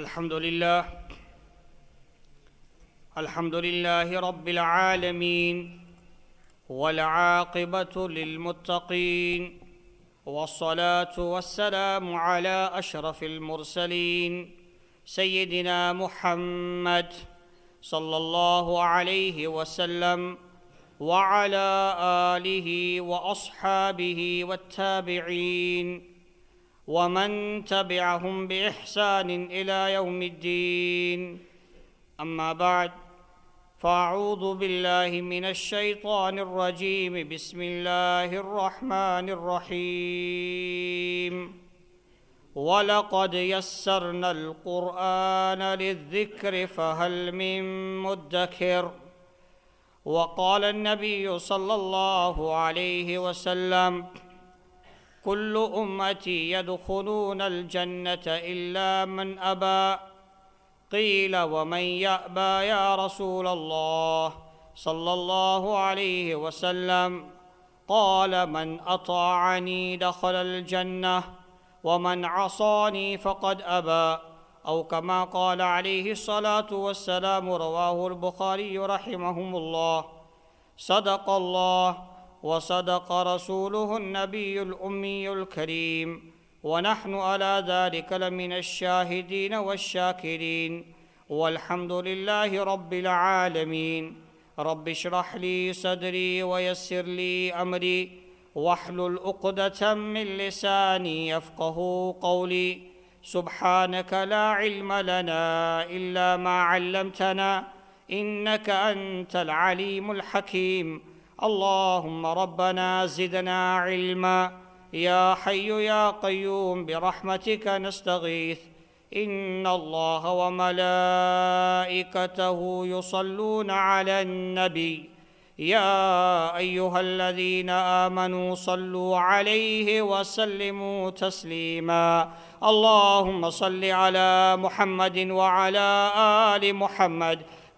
الحمد لله. الحمد لله رب العالمين والعاقبة للمتقين والصلاة والسلام على أشرف المرسلين سيدنا محمد صلى الله عليه وسلم وعلى آله وأصحابه والتابعين ومن تبعهم بإحسان إلى يوم الدين. أما بعد فأعوذ بالله من الشيطان الرجيم. بسم الله الرحمن الرحيم. ولقد يسرنا القرآن للذكر فهل من مدكر؟ وقال النبي صلى الله عليه وسلم كل أمتي يدخلون الجنة إلا من أبى. قيل ومن يأبى يا رسول الله صلى الله عليه وسلم. قال من أطاعني دخل الجنة ومن عصاني فقد أبى. أو كما قال عليه الصلاة والسلام رواه البخاري رحمهم الله. صدق الله وصدق رسوله النبي الأمي الكريم. ونحن على ذلك لمن الشاهدين والشاكرين. والحمد لله رب العالمين. رب اشرح لي صدري ويسر لي أمري. واحلل عقدة من لساني يفقه قولي. سبحانك لا علم لنا إلا ما علمتنا. إنك أنت العليم الحكيم. اللهم ربنا زدنا علما. يا حي يا قيوم برحمتك نستغيث. إن الله وملائكته يصلون على النبي. يا أيها الذين آمنوا صلوا عليه وسلموا تسليما. اللهم صل على محمد وعلى آل محمد.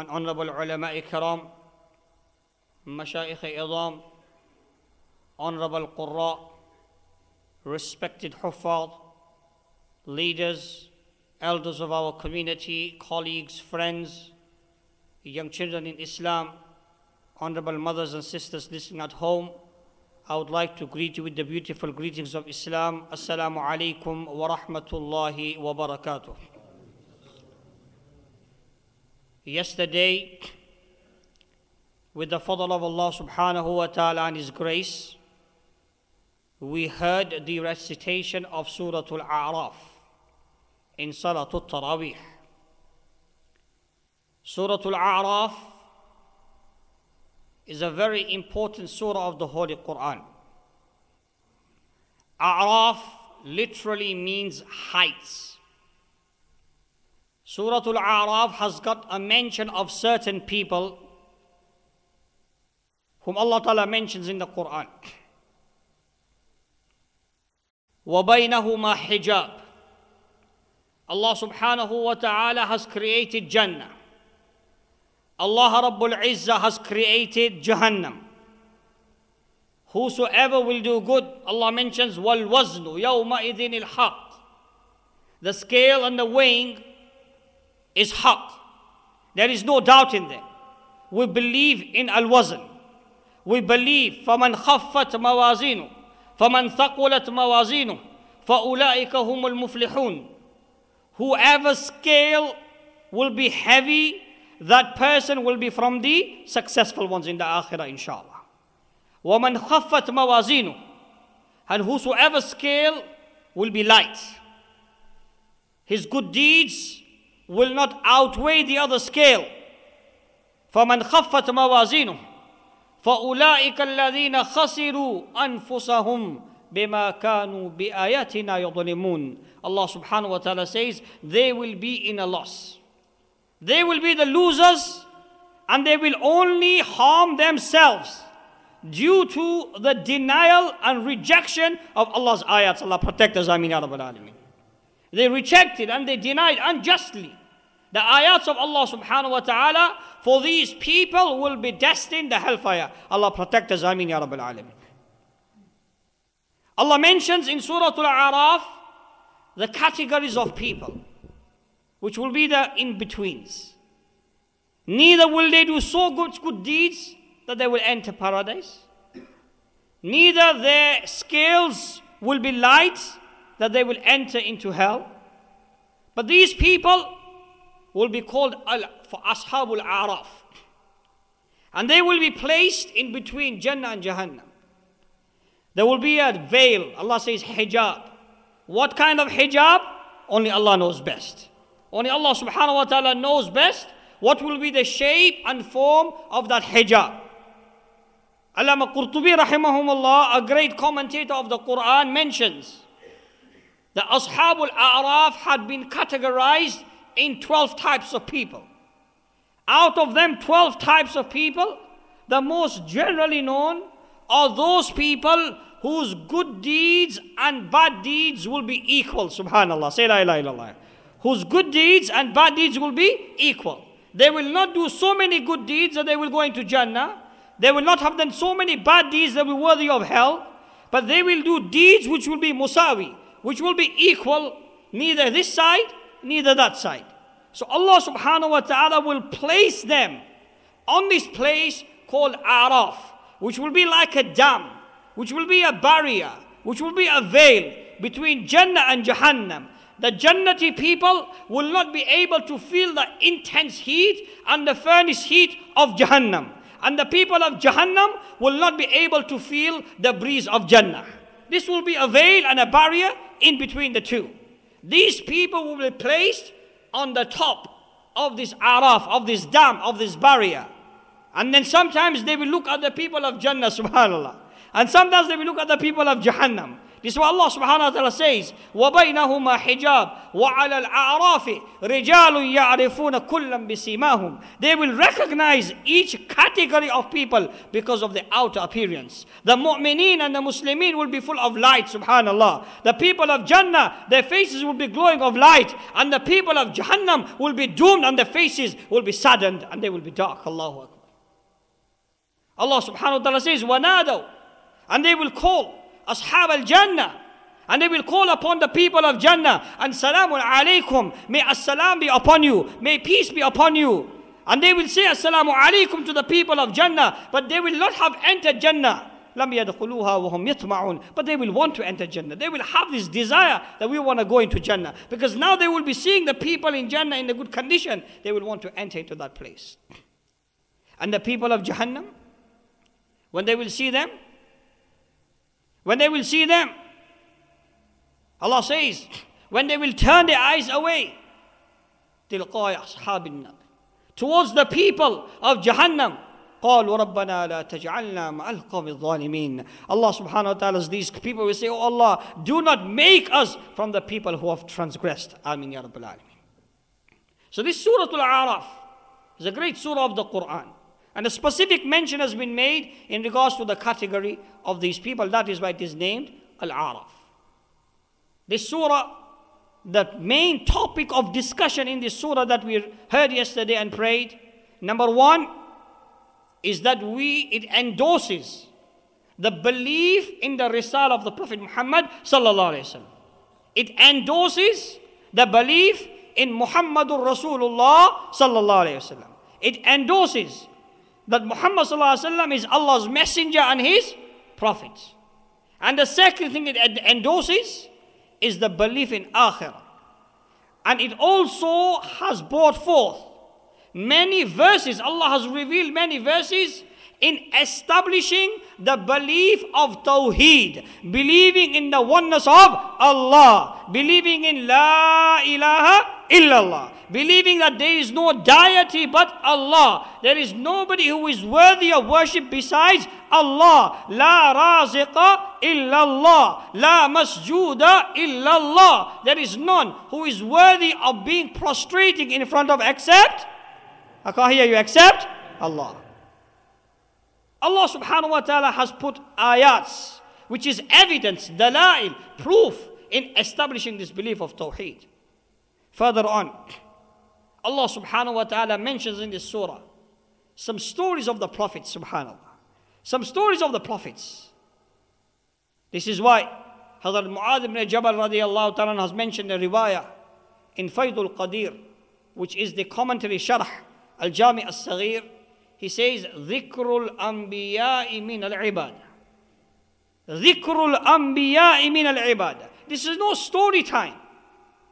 and honorable ulama ikram, mashayikh idam, honorable qurra, respected huffaz, leaders, elders of our community, colleagues, friends, young children in Islam, honorable mothers and sisters listening at home, I would like to greet you with the beautiful greetings of Islam. Assalamu alaikum wa rahmatullahi wa barakatuh. Yesterday, with the fadl of Allah subhanahu wa ta'ala and His grace, we heard the recitation of Surah Al A'raf in Salatul Taraweeh. Surah Al A'raf is a very important surah of the Holy Quran. A'raf literally means heights. Surah Al A'raf has got a mention of certain people whom Allah Ta'ala mentions in the Quran. وَبَيْنَهُمَا حِجَابٌ Allah subhanahu wa ta'ala has created Jannah. Allah Rabbul Izzah has created Jahannam. Whosoever will do good, Allah mentions, وَالْوَزْنُ يَوْمَئِذٍ الْحَقِّ The scale and the weighing is haq. There is no doubt in there. We believe in al-wazn. We believe فَمَنْ خَفَّتْ مَوَازِينُ فَمَنْ ثَقُلَتْ مَوَازِينُ فَأُولَٰئِكَ هُمُ الْمُفْلِحُونَ Whoever scale will be heavy, that person will be from the successful ones in the akhirah, inshallah. وَمَنْ خَفَّتْ مَوَازِينُ And whosoever scale will be light. His good deeds will not outweigh the other scale. فَمَنْ خَفَّتْ مَوَازِينُ فَأُولَٰئِكَ الَّذِينَ خَسِرُوا أَنفُسَهُمْ بما كانوا بآياتنا يظلمون Allah subhanahu wa ta'ala says they will be in a loss they will be the losers and they will only harm themselves due to the denial and rejection of Allah's ayats. Allah protect us, Ameen Ya Rabbal Alameen. They rejected and they denied unjustly the ayats of Allah subhanahu wa ta'ala. For these people will be destined the hellfire. Allah protect us, Ameen Ya Rabbal Alameen. Allah mentions in Surah Al-A'raf the categories of people, which will be the in-betweens. Neither will they do so good, good deeds that they will enter paradise. Neither their scales will be light that they will enter into hell. But these people will be called al, for Ashabul Araf. And they will be placed in between Jannah and Jahannam. There will be a veil. Allah says hijab. What kind of hijab? Only Allah knows best. Only Allah subhanahu wa ta'ala knows best what will be the shape and form of that hijab. Allama Qurtubi rahimahumullah, a great commentator of the Quran, mentions that Ashabul A'raf had been categorized in 12 types of people. Out of them 12 types of people, the most generally known are those people whose good deeds and bad deeds will be equal. Subhanallah. Say la ilaha illallah. Whose good deeds and bad deeds will be equal. They will not do so many good deeds that they will go into Jannah they will not have done so many bad deeds that will be worthy of hell, but they will do deeds which will be musawi, which will be equal, neither this side, neither that side. So Allah subhanahu wa ta'ala will place them on this place called Araf, which will be like a dam, which will be a barrier, which will be a veil between Jannah and Jahannam. The Jannati people will not be able to feel the intense heat and the furnace heat of Jahannam and the people of Jahannam will not be able to feel the breeze of Jannah. This will be a veil and a barrier in between the two. These people will be placed on the top of this araf, of this dam, of this barrier. And then sometimes they will look at the people of Jannah, subhanAllah. And sometimes they will look at the people of Jahannam. This is what Allah subhanahu wa ta'ala says. وَبَيْنَهُمَا حِجَابٌ وَعَلَى الْأَعْرَافِ رِجَالٌ يَعْرِفُونَ كُلًّا بِسِيمَاهُمْ They will recognize each category of people because of the outer appearance. The mu'mineen and the muslimin will be full of light, subhanallah. The people of Jannah, their faces will be glowing of light. And the people of Jahannam will be doomed and their faces will be saddened and they will be dark. Allahu Akbar. Allah subhanahu wa ta'ala says, وَنَادَوْا And they will call Ashab al Jannah. And they will call upon the people of Jannah and Salamun alaykum. May As-salam be upon you. May peace be upon you. And they will say Assalamu alaykum to the people of Jannah, but they will not have entered Jannah. لم يدخلوها وهم يطمعون but they will want to enter Jannah they will have this desire that we want to go into Jannah because now they will be seeing the people in Jannah in a good condition they will want to enter into that place and the people of Jahannam when they will see them when they will see them, Allah says, when they will turn their eyes away, towards the people of Jahannam, قالوا ربنا لا تجعلنا مع القوم الظالمين Allah subhanahu wa ta'ala these people will say oh Allah do not make us from the people who have transgressed Amin Ya Rabbil Alameen So this Surah Al-A'raf is a great surah of the Quran and a specific mention has been made in regards to the category of these people. That is why it is named Al Araf. This surah, the main topic of discussion in this surah that we heard yesterday and prayed, number one is that we it endorses the belief in the risal of the Prophet Muhammad sallallahu wasallam. It endorses the belief in Muhammadur Rasulullah sallallahu wasallam. It endorses that Muhammad is Allah's messenger and his prophet. And the second thing it endorses is the belief in akhirah. And it also has brought forth many verses. Allah has revealed many verses in establishing the belief of Tawheed, believing in the oneness of Allah, believing in La ilaha illallah, believing that there is no deity but Allah. There is nobody who is worthy of worship besides Allah. La raziqa illallah. La masjuda illallah. There is none who is worthy of being prostrating in front of except, hear you, except Allah. Allah subhanahu wa ta'ala has put ayats, which is evidence, dalail, proof in establishing this belief of Tawheed. Further on, Allah subhanahu wa ta'ala mentions in this surah some stories of the prophets, subhanAllah. Some stories of the prophets. This is why Hazrat Mu'adh ibn Jabal radiallahu ta'ala has mentioned a riwayah in Faydul Qadir, which is the commentary sharh al-Jami al-Saghir. He says, ذِكْرُ الْأَنْبِيَاءِ مِنَ الْعِبَادَةِ ذِكْرُ الْأَنْبِيَاءِ مِنَ الْعِبَادَةِ This is no story time.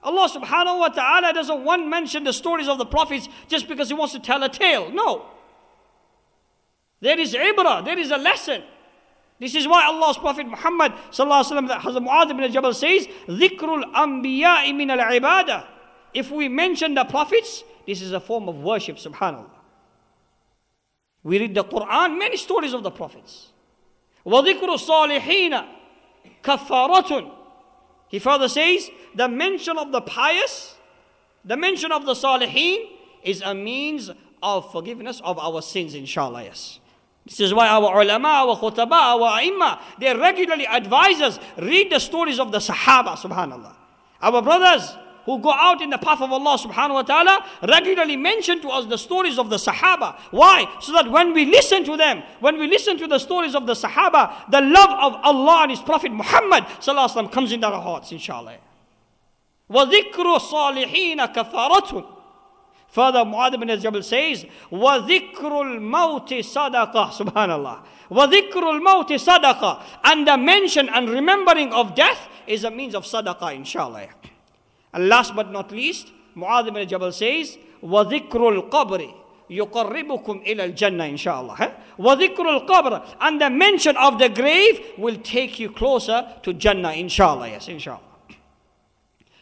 Allah subhanahu wa ta'ala doesn't want mention the stories of the prophets just because He wants to tell a tale. No. There is ibrah, there is a lesson. This is why Allah's Prophet Muhammad sallallahu alaihi wasallam, Hazrat Mu'adh ibn Jabal says, ذِكْرُ الْأَنْبِيَاءِ مِنَ الْعِبَادَةِ If we mention the prophets, this is a form of worship, subhanAllah. We read the Quran, many stories of the prophets. وَذِكْرُ الصَّالِحِينَ كَفَّارَةٌ he further says, the mention of the pious, the mention of the salihin is a means of forgiveness of our sins, inshallah, yes. This is why our ulama, our khutaba, our ai they regularly advise us, read the stories of the sahaba, subhanallah. Our brothers, who go out in the path of Allah subhanahu wa ta'ala regularly mention to us the stories of the Sahaba. Why? So that when we listen to them, when we listen to the stories of the Sahaba, the love of Allah and His Prophet Muhammad sallallahu comes into our hearts, inshallah. وَذِكْرُ الصَّالِحِينَ كَفَارَةٌ Further, Mu'adh ibn Jabal says, وَذِكْرُ الْمَوْتِ صَدَقَةٌ Subhanallah. وَذِكْرُ الْمَوْتِ صَدَقَةٌ And the mention and remembering of death is a means of sadaqah, inshallah. And last but not least, Mu'adh ibn Jabal says, وَذِكْرُ الْقَبْرِ يقربكم إلى الجنة إن شاء الله وذكر القبر and the mention of the grave will take you closer to Jannah inshallah yes inshallah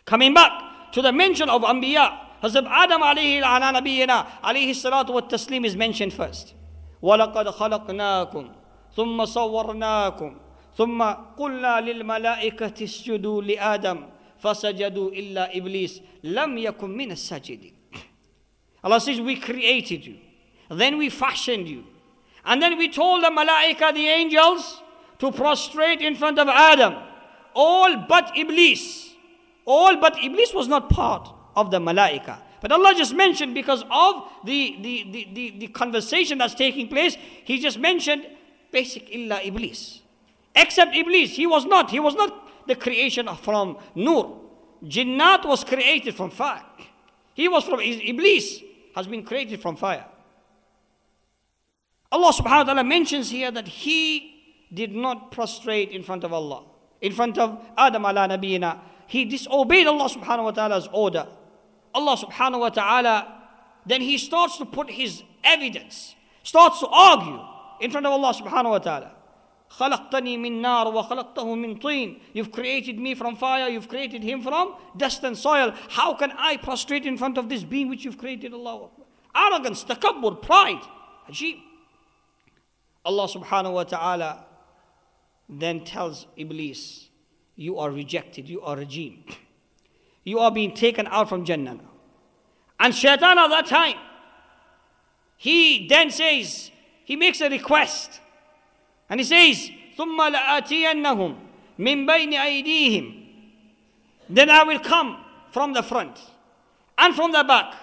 coming back to the mention of Anbiya Hazrat Adam عليه على نبينا عليه الصلاة والتسليم is mentioned first ولقد خلقناكم ثم صورناكم ثم قلنا للملائكة اسجدوا لآدم فسجدوا إلا إبليس لم يكن من الساجدين Allah says we created you then we fashioned you and then we told the malaika the angels to prostrate in front of Adam all but Iblis all but Iblis was not part of the malaika but Allah just mentioned because of the, the, the, the, the conversation that's taking place, He just mentioned basic illa Iblis. Except Iblis, he was not. He was not the creation from Nur. Jinnat was created from fire. He was from Iblis, has been created from fire. Allah subhanahu wa ta'ala mentions here that he did not prostrate in front of Allah, in front of Adam ala nabiyina. He disobeyed Allah subhanahu wa ta'ala's order. Allah subhanahu wa ta'ala, then he starts to put his evidence, starts to argue in front of Allah subhanahu wa ta'ala. خلقتني من نار وخلقته من طين You've created me from fire, you've created him from dust and soil. How can I prostrate in front of this being which you've created, Allah? Arrogance, takabbur, pride. Ajib. Allah subhanahu wa ta'ala then tells Iblis, you are rejected, you are rajeem. You are being taken out from Jannah. And shaitan at that time, he then says, he makes a request. And he says, ثُمَّ لَآتِيَنَّهُمْ مِنْ بَيْنِ أَيْدِيهِمْ Then I will come from the front and from the back.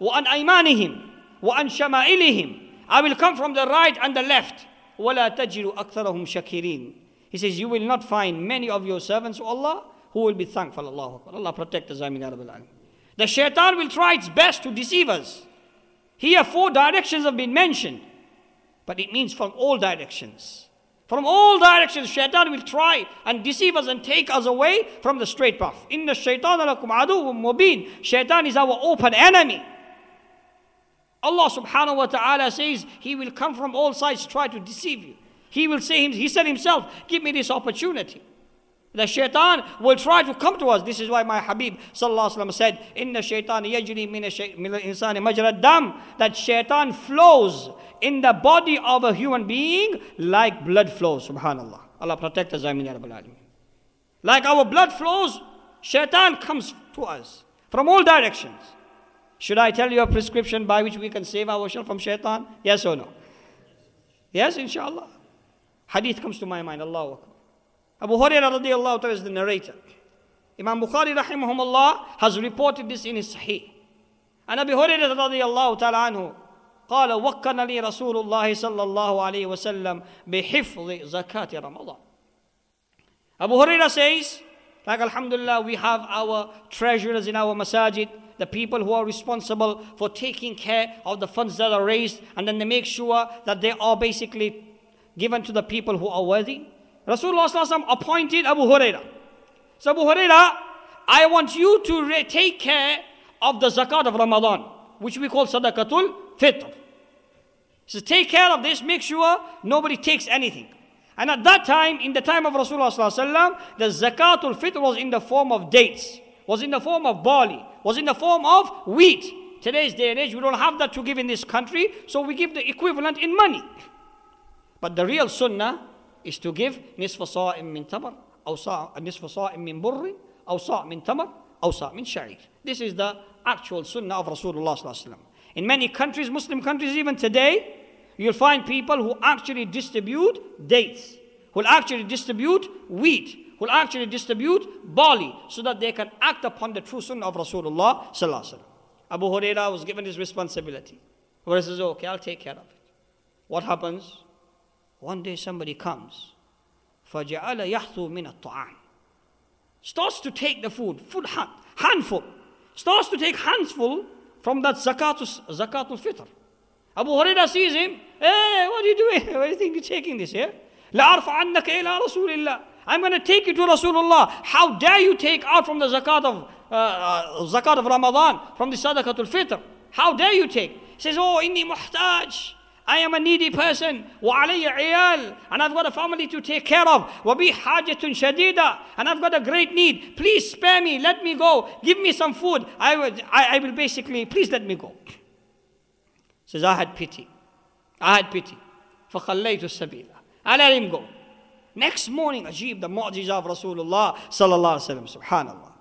وَأَنْ أَيْمَانِهِمْ وَأَنْ شَمَائِلِهِمْ I will come from the right and the left. وَلَا تَجِرُ أَكْثَرَهُمْ شَكِرِينَ He says, you will not find many of your servants, O Allah, who will be thankful. Allah Allah protect us. Amin. The shaitan will try its best to deceive us. Here, four directions have been mentioned but it means from all directions. From all directions, shaitan will try and deceive us and take us away from the straight path. Inna shaitan lakum aduwwum mubin. Shaitan is our open enemy. Allah subhanahu wa ta'ala says he will come from all sides try to deceive you. He will say, he said himself, give me this opportunity. The shaitan will try to come to us. This is why my Habib sallallahu said, "Inna shaitan yajri min insani majra dam." That shaitan flows in the body of a human being like blood flows. Subhanallah. Allah protect us. Amin Like our blood flows, shaitan comes to us from all directions. Should I tell you a prescription by which we can save ourselves from shaitan? Yes or no? Yes, inshallah. Hadith comes to my mind. Akbar. Abu Hurairah radiallahu ta'ala is the narrator. Imam Bukhari rahimahumullah has reported this in his Sahih. And Abu Hurairah radiallahu ta'ala anhu قال وكن لي رسول الله صلى الله عليه وسلم بحفظ زكاة رمضان Abu Hurairah says like Alhamdulillah we have our treasurers in our masajid the people who are responsible for taking care of the funds that are raised and then they make sure that they are basically given to the people who are worthy Rasulullah appointed Abu Huraira. So Abu Huraira, I want you to re- take care of the zakat of Ramadan, which we call sadaqatul fitr. So take care of this, make sure nobody takes anything. And at that time, in the time of Rasulullah the zakatul fitr was in the form of dates, was in the form of barley, was in the form of wheat. Today's day and age, we don't have that to give in this country, so we give the equivalent in money. But the real sunnah is to give نصف صاع من تمر أو صاع نصف صاع من بر أو صاع من تمر أو صاع من شعير. This is the actual sunnah of Rasulullah sallallahu In many countries, Muslim countries even today, you'll find people who actually distribute dates, who will actually distribute wheat, who will actually distribute barley, so that they can act upon the true sunnah of Rasulullah sallallahu Abu Huraira was given his responsibility. Where he says, okay, I'll take care of it. What happens? One day somebody comes, فَجَعَلَ يَحْثُ مِنَ الطَّعَامِ Starts to take the food, food hand, handful. Starts to take handful from that zakatul, zakatul fitr. Abu Huraira sees him, hey, what are you doing? Why do you think you're taking this here? لَأَرْفَ عَنَّكَ إِلَىٰ رَسُولِ اللَّهِ I'm going to take you to Rasulullah. How dare you take out from the zakat of, uh, uh, zakat of Ramadan, from the sadaqatul fitr? How dare you take? He says, oh, inni muhtaj. I am a needy person وعلي Ayaz and I've got a family to take care of وبي حاجة شديدة and I've got a great need please spare me let me go give me some food I will, I, I will basically please let me go says I had pity I had pity فخليت السبيل I let him go next morning أجيب the mu'jiza of Rasulullah صلى الله عليه وسلم سبحان الله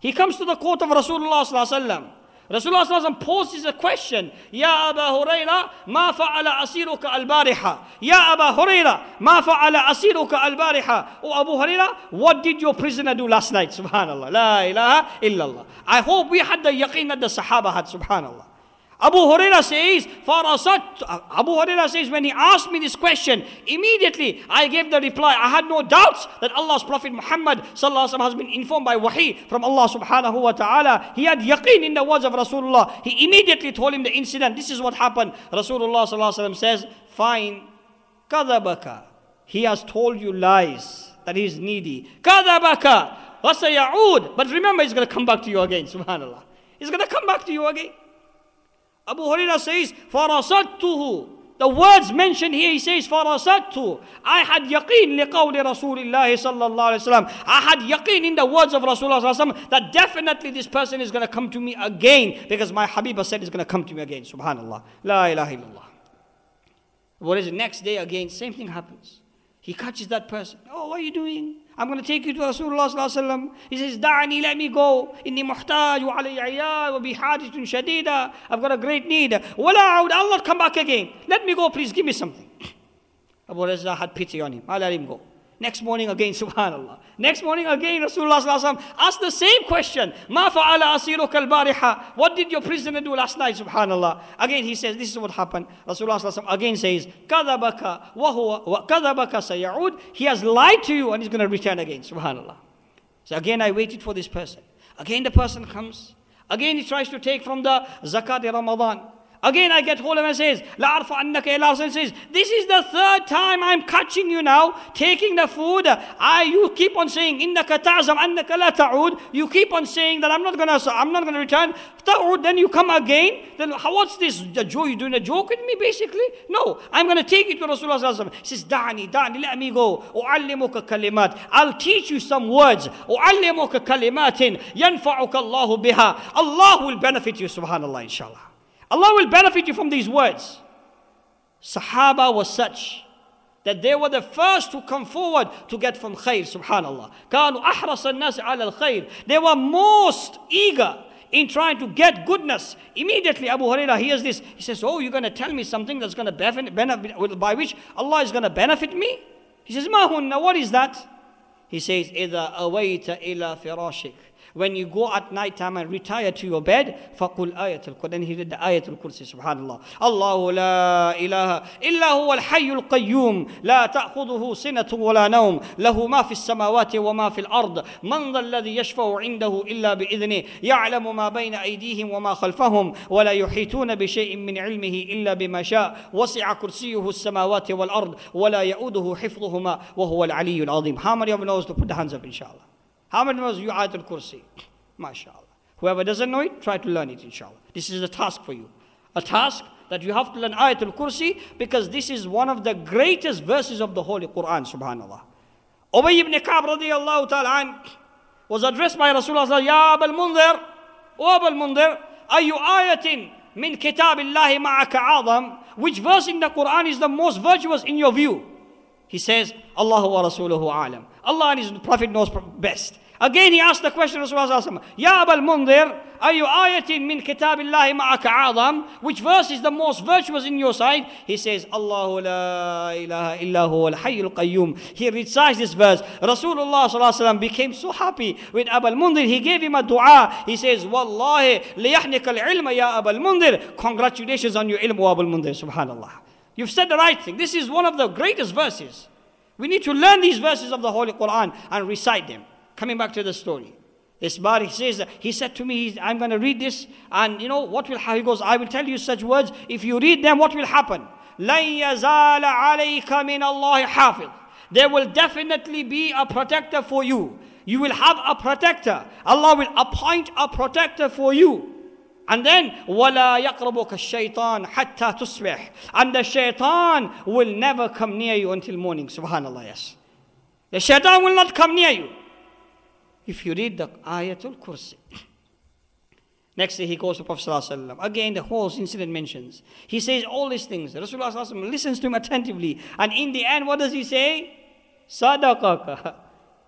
he comes to the court of Rasulullah صلى الله عليه وسلم Rasulullah sallallahu poses a question. Ya Aba Huraira, ma fa'ala asiruka al-bariha. Ya Aba Huraira, ma fa'ala asiruka al-bariha. Oh Abu Huraira, what did your prisoner do last night? Subhanallah. La ilaha illallah. I hope we had the yaqeen that the Sahaba had. Subhanallah. Abu Huraira says, Farasat, Abu Huraira says, when he asked me this question, immediately I gave the reply. I had no doubts that Allah's Prophet Muhammad has been informed by wahi from Allah subhanahu wa ta'ala. He had yaqeen in the words of Rasulullah. He immediately told him the incident. This is what happened. Rasulullah says, Fine, kadabaka. He has told you lies that he is needy. Kadabaka. But remember, he's going to come back to you again. Subhanallah. He's going to come back to you again. Abu Huraira says, فَرَصَدْتُهُ The words mentioned here, he says, فَرَصَدْتُ I had yaqeen لِقَوْلِ رَسُولِ اللَّهِ صلى الله عليه وسلم. I had yaqeen in the words of Rasulullah صلى الله عليه وسلم that definitely this person is going to come to me again because my Habibah said he's going to come to me again. Subhanallah. La ilaha illallah. What is the next day again? Same thing happens. He catches that person. Oh, what are you doing? I'm going to take you to Rasulullah. He says, "Da'ani, let me go. Inni muhtaj wa alayya wa bihajatun shadida. I've got a great need. Wala I'll not come back again. Let me go, please. Give me something." Abu Razza had pity on him. I let him go. Next morning again, subhanallah. Next morning again, Rasulullah asked the same question. Ma fa'ala asiruka al-bariha. What did your prisoner do last night, subhanallah? Again, he says, this is what happened. Rasulullah again says, kadabaka wa huwa kadabaka saya'ud. He has lied to you and he's going to return again, subhanallah. So again, I waited for this person. Again, the person comes. Again, he tries to take from the zakat of Ramadan. Again, I get hold of him and says, ila says, This is the third time I'm catching you now, taking the food. I, you keep on saying, Innaka ta'zam annaka la ta'ud. You keep on saying that I'm not gonna, I'm not gonna return. Ta'ud, then you come again. Then what's this? The joke, you doing a joke with me basically? No, I'm gonna take you to Rasulullah He says, Da'ani, da'ani, let me go. U'allimuka kalimat. I'll teach you some words. U'allimuka kalimatin. Yanfa'uka Allahu biha. Allah will benefit you, subhanallah, inshallah. Allah will benefit you from these words. Sahaba was such that they were the first to come forward to get from khair, subhanallah. كانوا أحرص الناس على الخير. They were most eager in trying to get goodness. Immediately Abu Huraira hears this. He says, Oh, you're going to tell me something that's going to benefit, benefit by which Allah is going to benefit me? He says, Ma hunna, what is that? He says, إذا أويت إلى فراشك when you go at night time and retire to your bed, فَقُلْ آيَةُ الْكُرْسِ Then he read the آية الكرسي. سبحان الله. الله لا إله إلا هو الحي القيوم. لا تأخذه سنة ولا نوم. له ما في السماوات وما في الأرض. من ذا الذي يشفع عنده إلا بإذنه. يعلم ما بين أيديهم وما خلفهم. ولا يحيطون بشيء من علمه إلا بما شاء. وسع كرسيه السماوات والأرض. ولا يؤوده حفظهما. وهو العلي العظيم. How many of you knows to put the hands up inshallah? How many knows you Ayatul Kursi? MashaAllah. Whoever doesn't know it, try to learn it, inshallah. This is a task for you. A task that you have to learn Ayatul Kursi because this is one of the greatest verses of the Holy Quran, subhanAllah. Ubay ibn Ka'b radiallahu ta'ala was addressed by Rasulullah Ya Abul Mundhir, O Abul Mundhir, أي آية من كتاب الله معك أعظم Which verse in the Quran is the most virtuous in your view? He says, Allah wa Rasuluhu alam. Allah and His Prophet knows best. Again he asked the question Rasulullah Ya Abul Mundir, ayu ayatin min kitabillahi ma'aka adam? Which verse is the most virtuous in your sight? He says, Allahu la ilaha illahu al-hayyul qayyum. He recites this verse. Rasulullah sallallahu became so happy with Abul Mundir. He gave him a dua. He says, Wallahi liyahnika al-ilma ya Abul Mundir. Congratulations on your ilm, Abul Mundir. Subhanallah. You've said the right thing. This is one of the greatest verses. We need to learn these verses of the Holy Quran and recite them. Coming back to the story. This Bari says, he said to me, I'm going to read this, and you know what will happen? He goes, I will tell you such words. If you read them, what will happen? There will definitely be a protector for you. You will have a protector. Allah will appoint a protector for you. And then, وَلَا يَقْرَبُكَ الشَّيْطَانِ حَتَّى تُصْبِحْ And the shaitan will never come near you until morning. Subhanallah, yes. The shaitan will not come near you. If you read the Ayatul Kursi. Next day he goes to Prophet ﷺ. Again, the whole incident mentions. He says all these things. Rasulullah ﷺ listens to him attentively. And in the end, what does he say? Sadaqaka.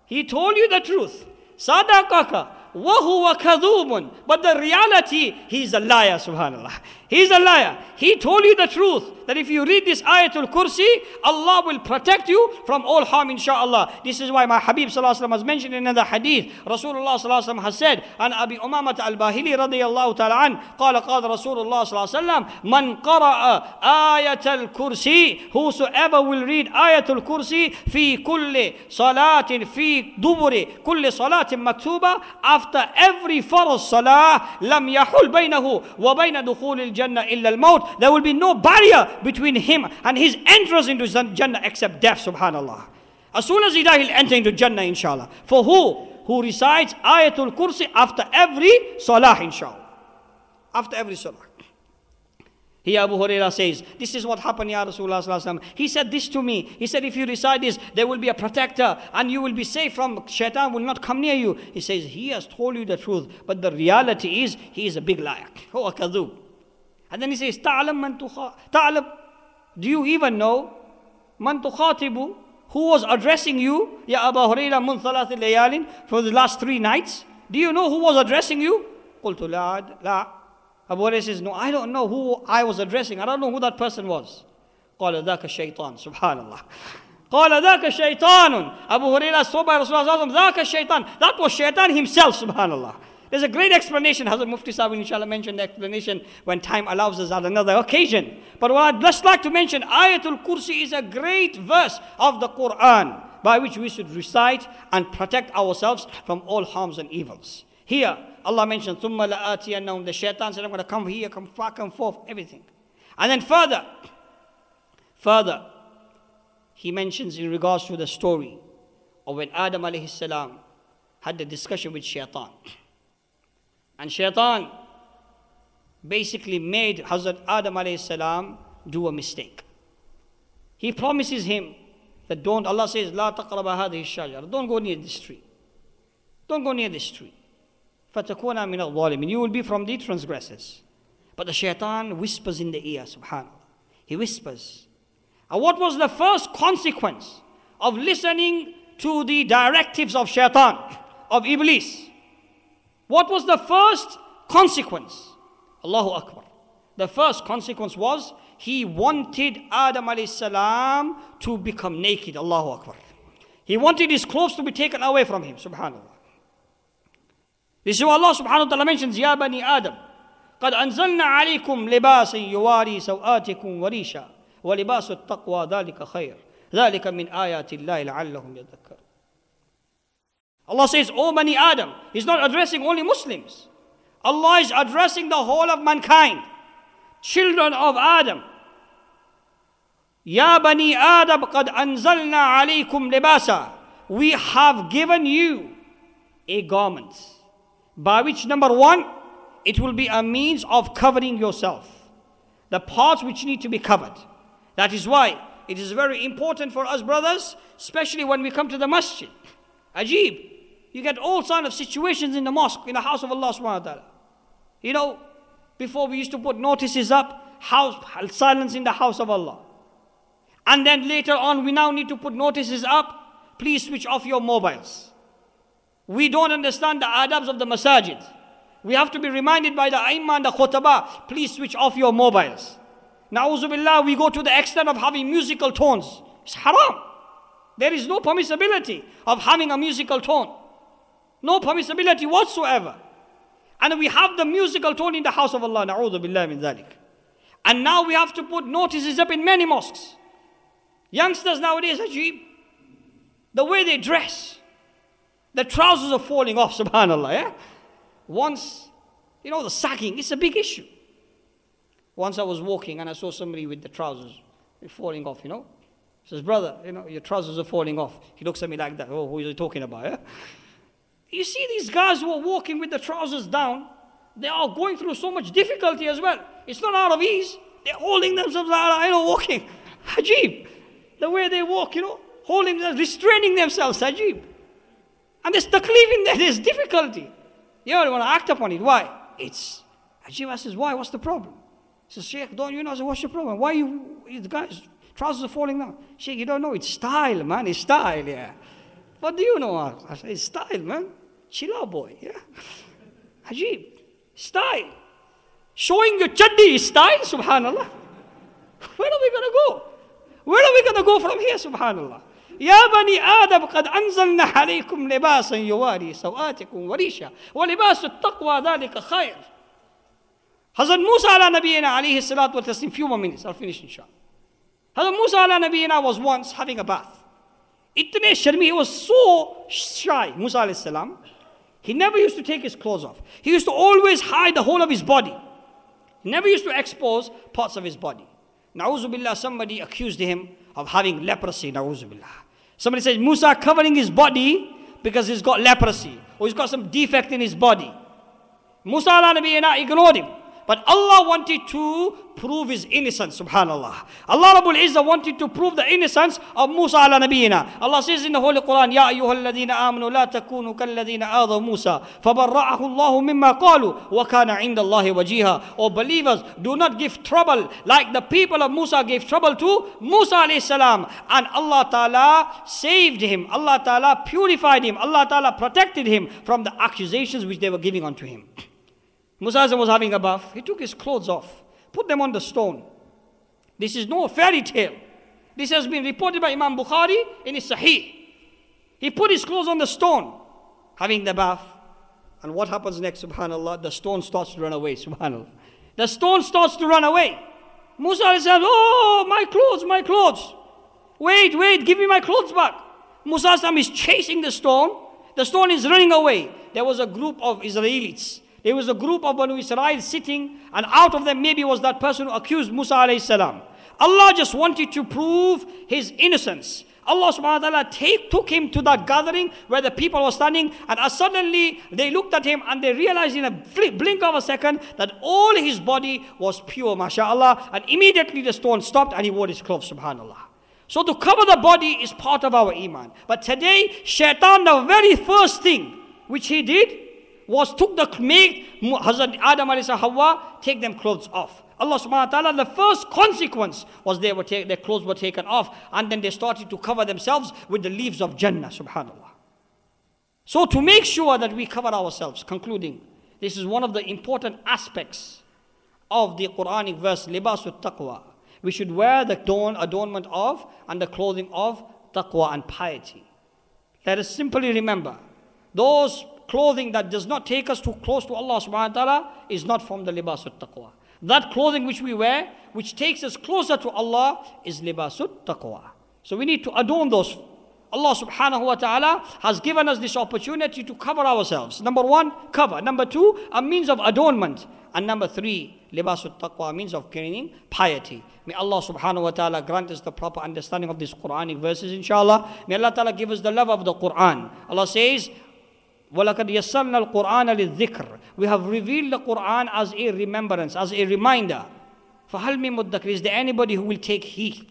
He told you the truth. Sadaqaka. وَهُوَ كَذُوبٌ But the reality, he's a liar, subhanAllah. He's a liar. He told you the truth that if you read this Ayatul Kursi, Allah will protect you from all harm, inshallah. This is why my Habib sallallahu has mentioned in another hadith. Rasulullah sallallahu has said, "An Abi Umamat al-Bahili radiyallahu ta'ala an, قال قال رسول الله صلى الله عليه وسلم, من قرأ آية الكرسي, whosoever will read Ayatul Kursi في كل صلاة في دبر كل صلاة مكتوبة after after every farz salah, lam yahul baynahu wa bayna dukhulil jannah illa al-maut. There will be no barrier between him and his entrance into Jannah except death, subhanallah. As soon as he dies, he'll enter into Jannah, inshallah. For who? Who recites Ayatul Kursi after every salah, inshallah. After every salah. Here Abu Huraira says, This is what happened, Ya Rasulullah. He said this to me. He said, If you recite this, there will be a protector and you will be safe from shaitan, will not come near you. He says, He has told you the truth, but the reality is, he is a big liar. Oh, a kadhub. And then he says, تعلم من تعلم Do you even know من تخاطب who was addressing you يا أبا هريرة من ثلاث ليال for the last three nights Do you know who was addressing you قلت لا لا Abu Hurairah says no I don't know who I was addressing I don't know who that person was قال ذاك الشيطان سبحان الله قال ذاك الشيطان أبو هريرة صلى الله عليه وسلم ذاك الشيطان That was shaitan himself سبحان الله There's a great explanation. Hazrat Mufti Sahib inshallah mentioned the explanation when time allows us at another occasion. But what I'd just like to mention, Ayatul Kursi is a great verse of the Quran by which we should recite and protect ourselves from all harms and evils. Here, Allah mentioned, ثُمَّ لَآتِيَنَّهُمْ The shaitan said, I'm going to come here, come back and forth, everything. And then further, further, he mentions in regards to the story of when Adam alayhi salam had the discussion with shaitan. And shaitan basically made Hazrat Adam alayhi salam do a mistake. He promises him that don't, Allah says, La taqraba hadhihi shajar. Don't go near this tree. Don't go near this tree. فَتَكُونَ مِنَ الظَّالِمِينَ You will be from the transgressors. But the shaitan whispers in the ear, subhanAllah. He whispers. And what was the first consequence of listening to the directives of shaitan, of Iblis? What was the first consequence? Allahu Akbar. The first consequence was he wanted Adam salam to become naked. Allahu Akbar. He wanted his clothes to be taken away from him. Subhanallah. This is what Allah subhanahu wa ta'ala mentions, Ya Bani Adam. قد أنزلنا عليكم لباسا يواري سوآتكم وريشا ولباس التقوى ذلك خير ذلك من آيات الله لعلهم يذكرون Allah says, O Bani Adam. He's not addressing only Muslims. Allah is addressing the whole of mankind. Children of Adam. Ya Bani Adam قد أنزلنا عليكم لباسا We have given you a garment by which number one, it will be a means of covering yourself. The parts which need to be covered. That is why it is very important for us brothers, especially when we come to the masjid. Ajib. You get all kinds of situations in the mosque, in the house of Allah subhanahu wa ta'ala. You know, before we used to put notices up, house silence in the house of Allah. And then later on, we now need to put notices up, please switch off your mobiles. We don't understand the adabs of the masajid. We have to be reminded by the imam the khutbah, please switch off your mobiles. Na'uzubillah, we go to the extent of having musical tones. It's haram. There is no permissibility of having a musical tone. No permissibility whatsoever. And we have the musical tone in the house of Allah. Na'uzubillah min dhalik. And now we have to put notices up in many mosques. Youngsters nowadays, Ajib, the way they dress, the trousers are falling off, subhanAllah. Yeah? Once, you know, the sagging, it's a big issue. Once I was walking and I saw somebody with the trousers falling off, you know. He says, Brother, you know, your trousers are falling off. He looks at me like that. Oh, who is he talking about? Yeah? You see these guys who are walking with the trousers down, they are going through so much difficulty as well. It's not out of ease. They're holding themselves out, you know, walking. Ajib. The way they walk, you know, holding, restraining themselves. Ajib. And there's taklif in there, there's difficulty. You don't want to act upon it. Why? It's, Ajib says, why? What's the problem? He says, Sheikh, don't you know? I said, what's your problem? Why you, the guys, trousers are falling down. Sheikh, you don't know. It's style, man. It's style, yeah. What do you know? I said, it's style, man. Chill out, boy, yeah. Ajib, style. Showing your chaddi is style, subhanallah. Where are we going to go? Where are we going to go from here, subhanallah? يا بني آدم قد أنزلنا عليكم لباسا يواري سوآتكم وريشا ولباس التقوى ذلك خير Musa ala nabiyina alayhi salatu wa taslim, few more minutes, I'll finish inshallah. Hazrat Musa ala nabiyina was once having a bath. Itne sharmi, he was so shy, Musa alayhi salam. He never used to take his clothes off. He used to always hide the whole of his body. He never used to expose parts of his body. Na'uzubillah, somebody accused him of having leprosy. Somebody says Musa covering his body because he's got leprosy or he's got some defect in his body. Musa ignored him. But Allah wanted to prove his innocence, subhanallah. Allah Rabbul Izzah wanted to prove the innocence of Musa ala. Allah says in the Holy Quran, Ya ayyuha alladhina amanu la takunu kalladhina adha Musa fabarra'ahu Allahu mimma qalu wa kana inda Allahi wajiha. O believers, do not give trouble like the people of Musa gave trouble to Musa alayhi salam. And Allah Ta'ala saved him. Allah Ta'ala purified him. Allah Ta'ala protected him from the accusations which they were giving unto him. Musa was having a bath. He took his clothes off, put them on the stone. This is no fairy tale. This has been reported by Imam Bukhari in his Sahih. He put his clothes on the stone, having the bath. And what happens next, subhanAllah? The stone starts to run away, subhanAllah. The stone starts to run away. Musa says, Oh, my clothes, my clothes. Wait, wait, give me my clothes back. Musa is chasing the stone. The stone is running away. there was a group of Israelites. There was a group of Banu Israel sitting, and out of them maybe was that person who accused Musa alayhi salam. Allah just wanted to prove his innocence. Allah subhanahu wa ta'ala take, took him to that gathering where the people were standing, and suddenly they looked at him and they realized in a blink of a second that all his body was pure, mashallah, and immediately the stone stopped and he wore his clothes, subhanallah. So to cover the body is part of our iman. But today, shaitan, the very first thing which he did was took the make Hazrat Adam and Hawa take them clothes off. Allah subhanahu wa ta'ala, the first consequence was they were their clothes were taken off and then they started to cover themselves with the leaves of Jannah, subhanAllah. So to make sure that we cover ourselves, concluding, this is one of the important aspects of the Quranic verse, libasul taqwa. We should wear the adorn, adornment of and the clothing of taqwa and piety. Let us simply remember, those clothing that does not take us too close to Allah subhanahu wa ta'ala is not from the libasul taqwa. That clothing which we wear, which takes us closer to Allah, is libasut taqwa. So we need to adorn those. Allah subhanahu wa ta'ala has given us this opportunity to cover ourselves. Number one, cover. Number two, a means of adornment. And number three, libasut taqwa, means of gaining piety. May Allah subhanahu wa ta'ala grant us the proper understanding of these Quranic verses, inshallah. May Allah ta'ala give us the love of the Quran. Allah says, وَلَقَدْ يَسَّرْنَا الْقُرْآنَ لِلذِّكْرِ We have revealed the Quran as a remembrance, as a reminder. فَهَلْ مِن مُدَّكِرِ Is there anybody who will take heed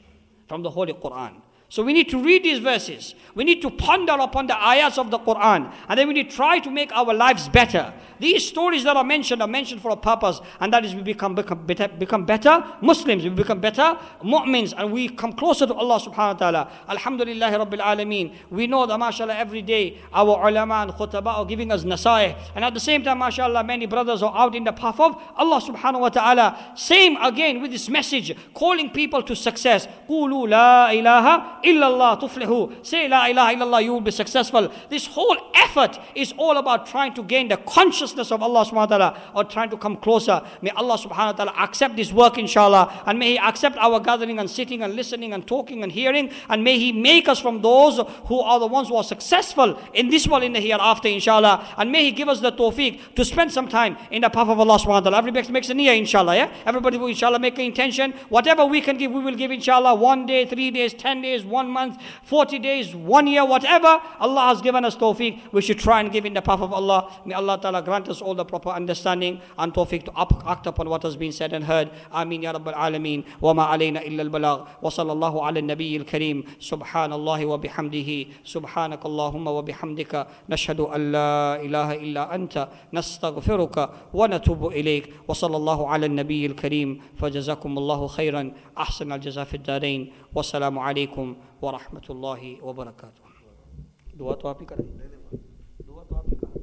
from the Holy Quran? So we need to read these verses. We need to ponder upon the ayats of the Quran. And then we need to try to make our lives better. These stories that are mentioned are mentioned for a purpose. And that is we become, become, better, become better Muslims. We become better mu'mins. And we come closer to Allah subhanahu wa ta'ala. Alhamdulillah Rabbil Alameen. We know that mashallah every day our ulama and khutaba are giving us nasai. And at the same time mashallah many brothers are out in the path of Allah subhanahu wa ta'ala. Same again with this message. Calling people to success. قولوا لا إله illallah tuflihu. Say la ilaha illallah, you will be successful. This whole effort is all about trying to gain the consciousness of Allah subhanahu wa ta'ala or trying to come closer. May Allah subhanahu wa ta'ala accept this work inshallah and may He accept our gathering and sitting and listening and talking and hearing and may He make us from those who are the ones who are successful in this world in the hereafter inshallah and may He give us the tawfiq to spend some time in the path of Allah subhanahu wa ta'ala. Everybody makes a niyyah inshallah yeah? Everybody will inshallah make an intention. Whatever we can give we will give inshallah one day, three days, ten days, one month, 40 days, one year, whatever Allah has given us tawfiq, we should try and give in the path of Allah. May Allah Ta'ala grant us all the proper understanding and tawfiq to act upon what has been said and heard. Ameen Ya Rabbal Alameen. Wa ma alayna illa al-balagh. Wa sallallahu ala nabiy al-kareem. Subhanallah wa bihamdihi. Subhanak Allahumma wa bihamdika. Nashhadu an la ilaha illa anta. نستغفرك ونتوب إليك وصلى الله على النبي الكريم فجزاكم الله خيرا أحسن الجزاء في الدارين والسلام عليكم ورحمة الله وبركاته. دعا تو آپ ہی کریں دعا تو آپ ہی کریں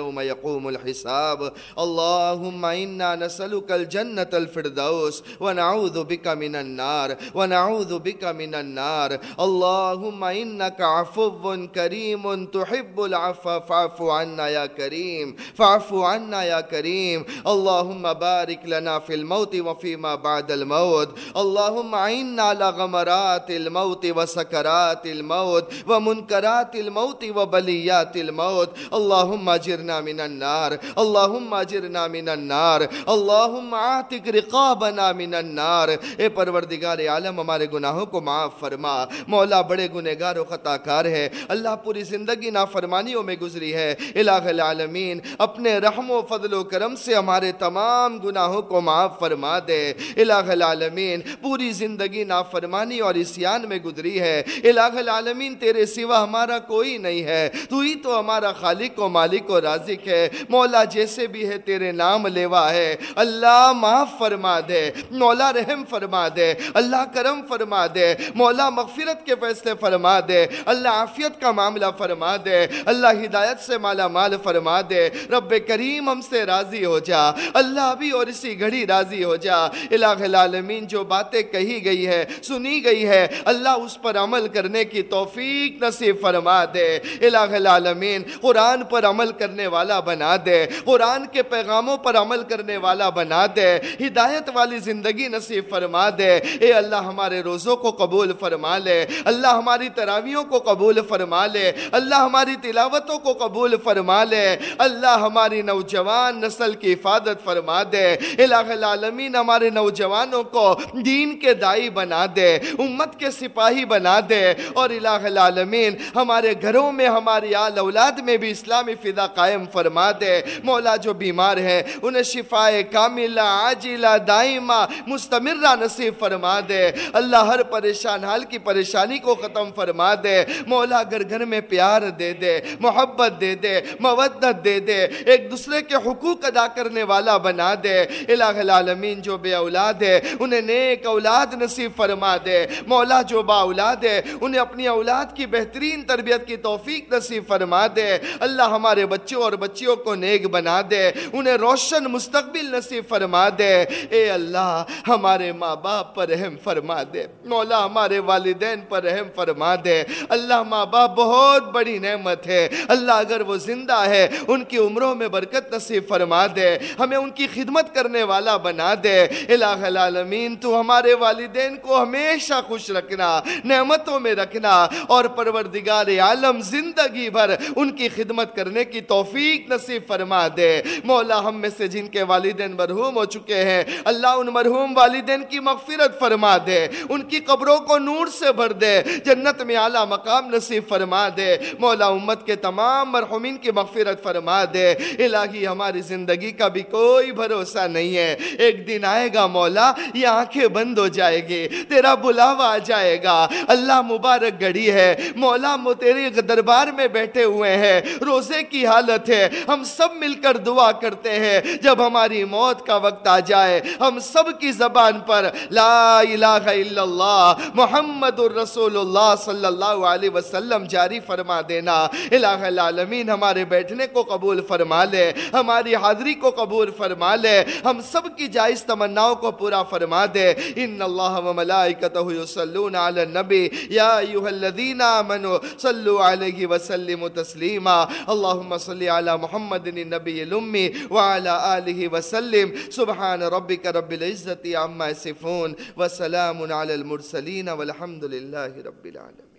يوم يقوم الحساب. اللهم إنا نسألك الجنة الفردوس ونعوذ بك من النار ونعوذ بك من النار. اللهم إنك عفو كريم تحب العفو فاعف عنا يا كريم فاعف عنا يا كريم. اللهم بارك لنا في الموت وفيما بعد الموت. اللهم عنا على غمرات الموت وسكرات الموت ومنكرات الموت وبليات الموت. اللهم أجرنا اجرنا من النار اللہم اجرنا من النار اللہم آتک رقابنا من النار۔ اے پروردگار عالم، ہمارے گناہوں کو معاف فرما۔ مولا، بڑے گنہگار و خطاکار ہے۔ اللہ پوری زندگی نافرمانیوں میں گزری ہے۔ الہ العالمین، اپنے رحم و فضل و کرم سے ہمارے تمام گناہوں کو معاف فرما دے۔ الہ العالمین، پوری زندگی نافرمانی اور اسیان میں گزری ہے۔ الہ العالمین، تیرے سوا ہمارا کوئی نہیں ہے۔ تو ہی تو ہمارا خالق و مالک و راز رازق ہے۔ مولا جیسے بھی ہے تیرے نام لیوا ہے۔ اللہ معاف فرما دے، مولا رحم فرما دے، اللہ کرم فرما دے، مولا مغفرت کے فیصلے فرما دے، اللہ عافیت کا معاملہ فرما دے، اللہ ہدایت سے مالا مال فرما دے۔ رب کریم ہم سے راضی ہو جا، اللہ بھی اور اسی گھڑی راضی ہو جا۔ الہ العالمین، جو باتیں کہی گئی ہے، سنی گئی ہے، اللہ اس پر عمل کرنے کی توفیق نصیب فرما دے۔ الہ العالمین، قرآن پر عمل کرنے والا بنا دے، قرآن کے پیغاموں پر عمل کرنے والا بنا دے، ہدایت والی زندگی نصیب فرما دے۔ اے اللہ، ہمارے روزوں کو قبول فرما لے۔ اللہ، ہماری تراویوں کو قبول فرما لے۔ اللہ، ہماری تلاوتوں کو قبول فرما لے۔ اللہ، ہماری نوجوان نسل کی حفاظت فرما دے۔ الہ العالمین، ہمارے نوجوانوں کو دین کے دائی بنا دے، امت کے سپاہی بنا دے۔ اور الہ العالمین، ہمارے گھروں میں، ہماری آل اولاد میں بھی اسلامی فضا قائم قائم فرما دے مولا جو بیمار ہے، انہیں شفائے کاملہ عاجلہ دائمہ، مستمرہ نصیب فرما دے اللہ ہر پریشان، حال کی پریشانی کو ختم فرما دے مولا گھر گھر میں پیار دے دے، محبت دے دے، مودت دے دے، ایک دوسرے کے حقوق ادا کرنے والا بنا دے۔ الہ العالمین جو بے اولاد ہے، انہیں نیک اولاد نصیب فرما دے مولا جو با اولاد ہے، انہیں اپنی اولاد کی بہترین تربیت کی توفیق نصیب فرما دے اللہ ہمارے بچوں اور اور بچیوں کو نیک بنا دے، انہیں روشن مستقبل نصیب فرما دے۔ اے اللہ، ہمارے ماں باپ پر رحم فرما دے۔ مولا، ہمارے والدین پر رحم فرما دے۔ اللہ ماں باپ بہت بڑی نعمت ہے۔ اللہ اگر وہ زندہ ہے، ان کی عمروں میں برکت نصیب فرما دے۔ ہمیں ان کی خدمت کرنے والا بنا دے۔ الہ العالمین، تو ہمارے والدین کو ہمیشہ خوش رکھنا، نعمتوں میں رکھنا۔ اور پروردگار عالم زندگی بھر ان کی خدمت کرنے کی توفیق توفیق نصیب فرما دے۔ مولا ہم میں سے جن کے والدین مرحوم ہو چکے ہیں، اللہ ان مرحوم والدین کی مغفرت فرما دے۔ ان کی قبروں کو نور سے بھر دے۔ جنت میں اعلیٰ مقام نصیب فرما دے۔ مولا امت کے تمام مرحومین کی مغفرت فرما دے۔ الہی، ہماری زندگی کا بھی کوئی بھروسہ نہیں ہے۔ ایک دن آئے گا مولا، یہ آنکھیں بند ہو جائے گی، تیرا بلاوا آ جائے گا۔ اللہ مبارک گڑی ہے۔ مولا، مو تیرے دربار میں بیٹھے ہوئے ہیں۔ روزے کی حالت ضرورت ہے۔ ہم سب مل کر دعا کرتے ہیں۔ جب ہماری موت کا وقت آ جائے، ہم سب کی زبان پر لا الہ الا اللہ، محمد الرسول اللہ صلی اللہ علیہ وسلم جاری فرما دینا۔ الہ العالمین ہمارے بیٹھنے کو قبول فرما لے، ہماری حاضری کو قبول فرما لے۔ ہم سب کی جائز تمناؤں کو پورا فرما دے۔ ان اللہ و ملائکتہ یسلون علی النبی۔ یا ایوہ الذین آمنوا صلو علیہ وسلم تسلیما۔ اللہم صلی علی محمد النبی الامی وعلی آلہ وسلم. سبحان ربک رب العزت عما یصفون وسلام علی المرسلین والحمد للہ رب العالمین